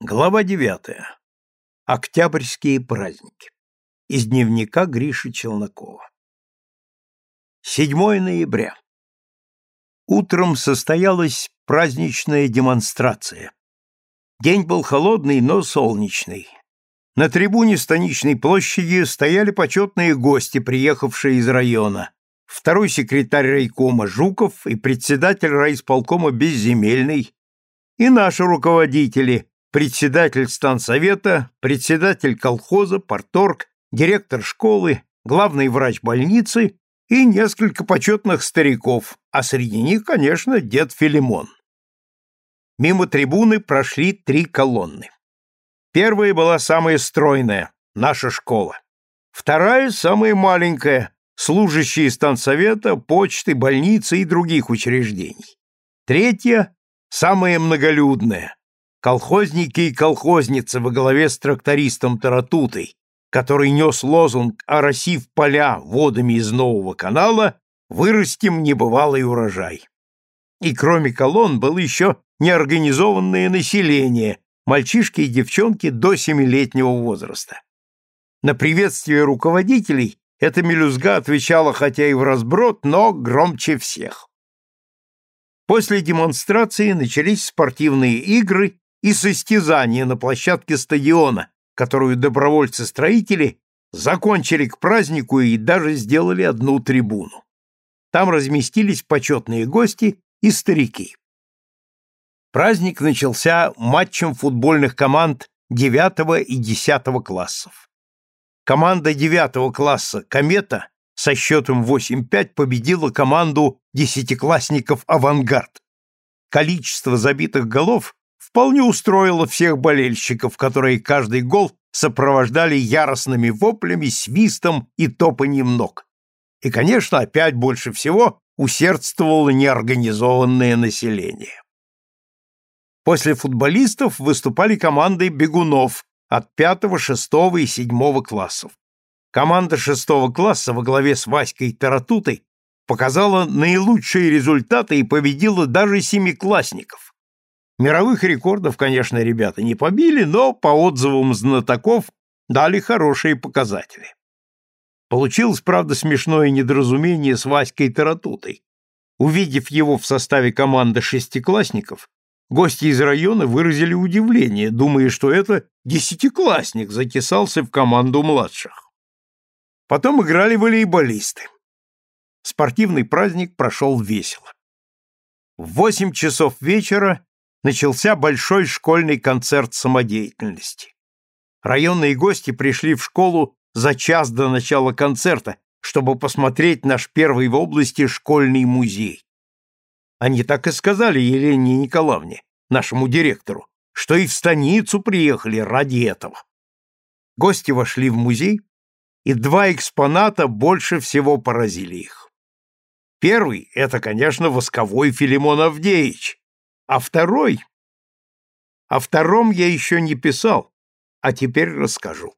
Глава девятая. Октябрьские праздники. Из дневника Гриши Челнокова. 7 ноября. Утром состоялась праздничная демонстрация. День был холодный, но солнечный. На трибуне станичной площади стояли почетные гости, приехавшие из района. Второй секретарь райкома Жуков и председатель райисполкома Безземельный, и наши руководители, председатель станцовета, председатель колхоза, порторг, директор школы, главный врач больницы и несколько почетных стариков, а среди них, конечно, дед Филимон. Мимо трибуны прошли три колонны. Первая была самая стройная, наша школа. Вторая, самая маленькая, служащие станцовета, почты, больницы и других учреждений. Третья, самая многолюдная, колхозники и колхозницы во главе с трактористом Таратутой, который нес лозунг «Оросив поля водами из нового канала, вырастим небывалый урожай». И кроме колонн было еще неорганизованное население, мальчишки и девчонки до семилетнего возраста. На приветствие руководителей эта мелюзга отвечала хотя и в разброд, но громче всех. После демонстрации начались спортивные игры и состязания на площадке стадиона, которую добровольцы-строители закончили к празднику и даже сделали одну трибуну. Там разместились почетные гости и старики. Праздник начался матчем футбольных команд 9 и 10 классов. Команда 9 класса «Комета» со счетом 8-5 победила команду десятиклассников «Авангард». Количество забитых голов вполне устроило всех болельщиков, которые каждый гол сопровождали яростными воплями, свистом и топанием ног. И, конечно, опять больше всего усердствовало неорганизованное население. После футболистов выступали команды бегунов от 5, 6 и 7 классов. Команда 6 класса во главе с Васькой Таратутой показала наилучшие результаты и победила даже семиклассников. Мировых рекордов, конечно, ребята не побили, но по отзывам знатоков дали хорошие показатели. Получилось, правда, смешное недоразумение с Васькой Таратутой. Увидев его в составе команды шестиклассников, гости из района выразили удивление, думая, что это десятиклассник затесался в команду младших. Потом играли волейболисты. Спортивный праздник прошел весело. В восемь часов вечера начался большой школьный концерт самодеятельности. Районные гости пришли в школу за час до начала концерта, чтобы посмотреть наш первый в области школьный музей. Они так и сказали Елене Николаевне, нашему директору, что и в станицу приехали ради этого. Гости вошли в музей, и два экспоната больше всего поразили их. Первый — это, конечно, восковой Филимон Авдеевич, а второй... О втором я еще не писал, а теперь расскажу.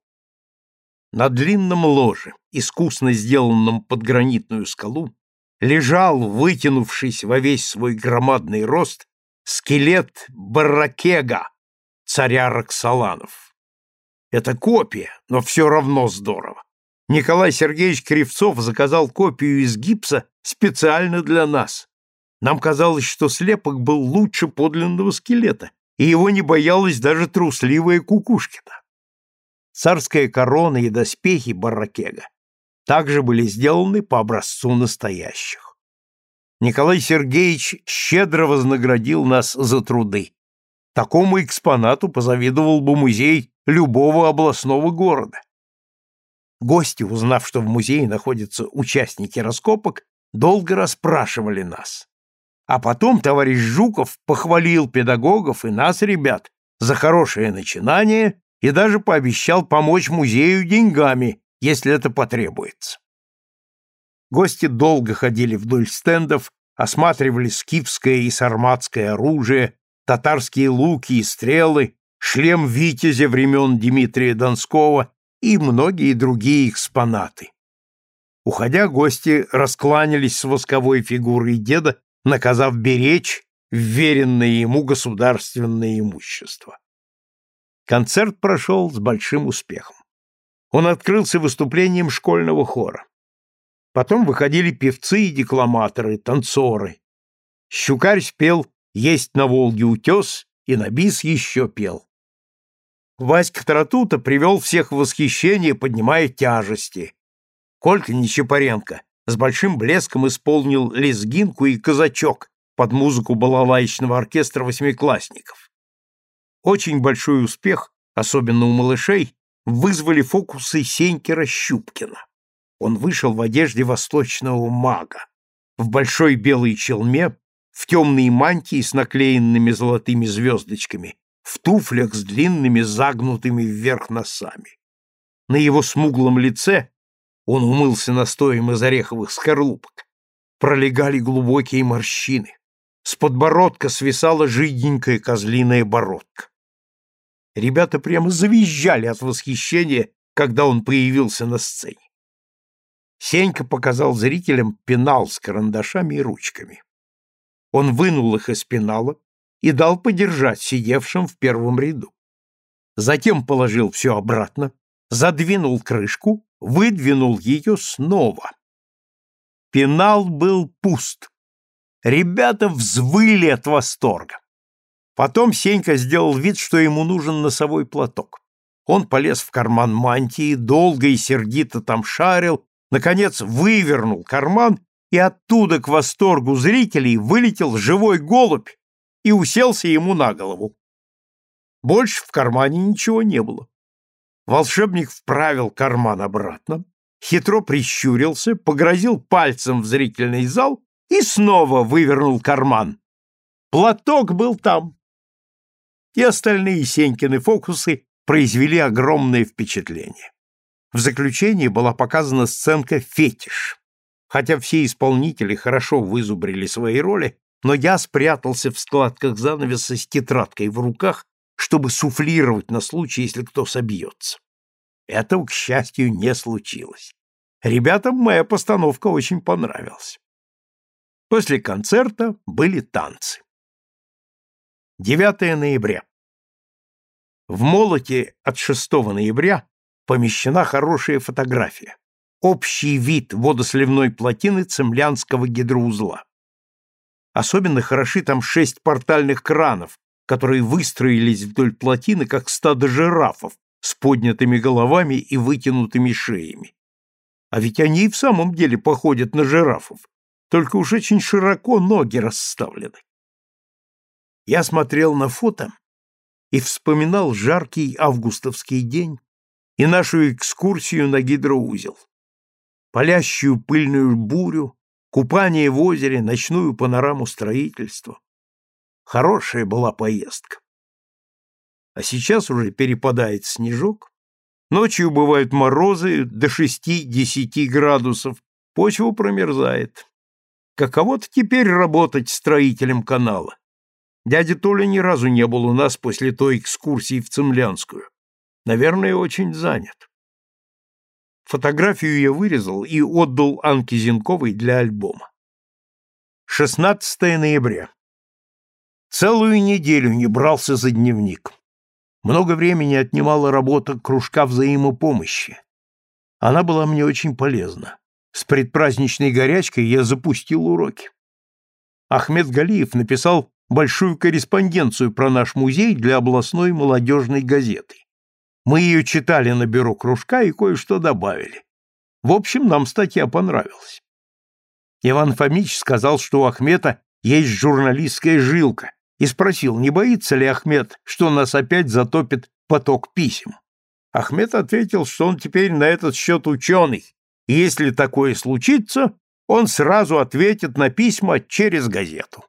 На длинном ложе, искусно сделанном под гранитную скалу, лежал, вытянувшись во весь свой громадный рост, скелет Барракега, царя Роксоланов. Это копия, но все равно здорово. Николай Сергеевич Кривцов заказал копию из гипса специально для нас. Нам казалось, что слепок был лучше подлинного скелета, и его не боялась даже трусливая Кукушкина. Царская корона и доспехи Барракега также были сделаны по образцу настоящих. Николай Сергеевич щедро вознаградил нас за труды. Такому экспонату позавидовал бы музей любого областного города. Гости, узнав, что в музее находятся участники раскопок, долго расспрашивали нас. А потом товарищ Жуков похвалил педагогов и нас, ребят, за хорошее начинание и даже пообещал помочь музею деньгами, если это потребуется. Гости долго ходили вдоль стендов, осматривали скифское и сарматское оружие, татарские луки и стрелы, шлем витязя времен Дмитрия Донского и многие другие экспонаты. Уходя, гости раскланялись с восковой фигурой деда наказав беречь вверенное ему государственное имущество. Концерт прошел с большим успехом. Он открылся выступлением школьного хора. Потом выходили певцы и декламаторы, танцоры. Щукарь спел «Есть на Волге утес» и на бис еще пел. Васька Таратута привел всех в восхищение, поднимая тяжести. Колька Нечапаренко с большим блеском исполнил лезгинку и казачок под музыку балалаечного оркестра восьмиклассников. Очень большой успех, особенно у малышей, вызвали фокусы Сенькера Щупкина. Он вышел в одежде восточного мага, в большой белой челме, в темной мантии с наклеенными золотыми звездочками, в туфлях с длинными загнутыми вверх носами. На его смуглом лице он умылся настоем из ореховых скорлупок. Пролегали глубокие морщины. С подбородка свисала жиденькая козлиная бородка. Ребята прямо завизжали от восхищения, когда он появился на сцене. Сенька показал зрителям пенал с карандашами и ручками. Он вынул их из пенала и дал подержать сидевшим в первом ряду. Затем положил все обратно, задвинул крышку, выдвинул ее снова. Пенал был пуст. Ребята взвыли от восторга. Потом Сенька сделал вид, что ему нужен носовой платок. Он полез в карман мантии, долго и сердито там шарил, наконец вывернул карман, и оттуда к восторгу зрителей вылетел живой голубь и уселся ему на голову. Больше в кармане ничего не было. Волшебник вправил карман обратно, хитро прищурился, погрозил пальцем в зрительный зал и снова вывернул карман. Платок был там и остальные Сенькины фокусы произвели огромное впечатление. В заключении была показана сценка «Фетиш». Хотя все исполнители хорошо вызубрили свои роли, но я спрятался в складках занавеса с тетрадкой в руках, чтобы суфлировать на случай, если кто собьется. Этого, к счастью, не случилось. Ребятам моя постановка очень понравилась. После концерта были танцы. 9 ноября. В молоте от 6 ноября помещена хорошая фотография. Общий вид водосливной плотины Цемлянского гидроузла. Особенно хороши там шесть портальных кранов, которые выстроились вдоль плотины, как стадо жирафов с поднятыми головами и вытянутыми шеями. А ведь они и в самом деле походят на жирафов, только уж очень широко ноги расставлены. Я смотрел на фото и вспоминал жаркий августовский день и нашу экскурсию на гидроузел. Палящую пыльную бурю, купание в озере, ночную панораму строительства. Хорошая была поездка. А сейчас уже перепадает снежок, ночью бывают морозы до 6-10 градусов, почва промерзает. Каково-то теперь работать строителем канала. Дядя Толя ни разу не был у нас после той экскурсии в Цемлянскую. Наверное, очень занят. Фотографию я вырезал и отдал Анке Зинковой для альбома. 16 ноября. Целую неделю не брался за дневник. Много времени отнимала работа кружка взаимопомощи. Она была мне очень полезна. С предпраздничной горячкой я запустил уроки. Ахмед Галиев написал большую корреспонденцию про наш музей для областной молодежной газеты. Мы ее читали на бюро кружка и кое-что добавили. В общем, нам статья понравилась. Иван Фомич сказал, что у Ахмета есть журналистская жилка, и спросил, не боится ли Ахмед, что нас опять затопит поток писем. Ахмед ответил, что он теперь на этот счет ученый, и если такое случится, он сразу ответит на письма через газету.